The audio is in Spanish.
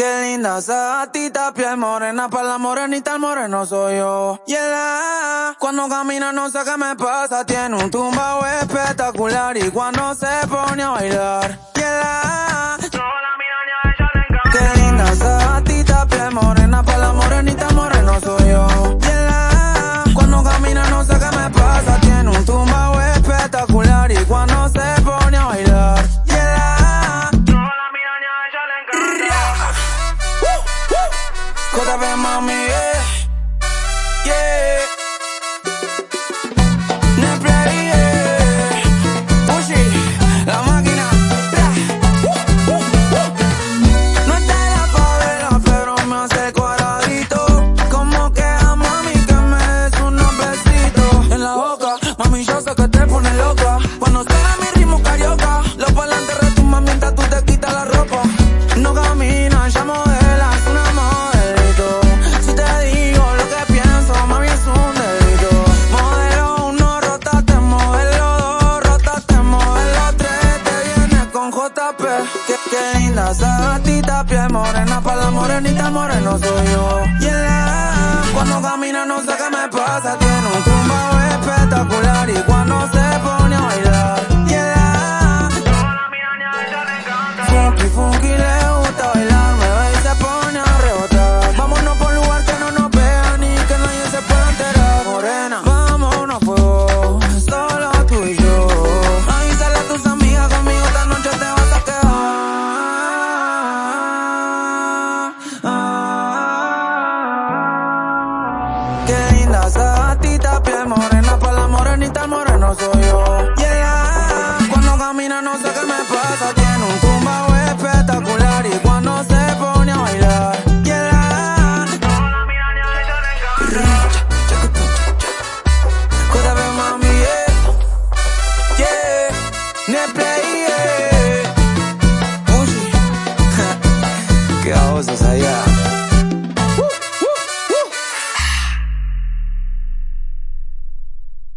Qué linda esa gatita, piel morena, para la morenita el moreno soy yo. Y yeah, cuando camina no sé qué me pasa, tiene un tumbao espectacular y cuando se pone a bailar. JP mami, yeah. Yeah. Neplay, yeah. Pushi, la máquina. No está la favela, pero me hace cuadradito. Como que a mami que me des unos besitos en la boca. Mami, yo sé que JP. Qué, qué linda esa gatita, piel morena, pa' la morenita, moreno soy yo. Y en la cuando camina no sé qué me pasa, tiene un tumbao espectacular y cuando se pone a bailar. Y en la Funky, funky, le gusta bailar, no sé qué me pasa, tiene un tumbao espectacular y cuando se pone a bailar. Mami, yeah, yeah, Neple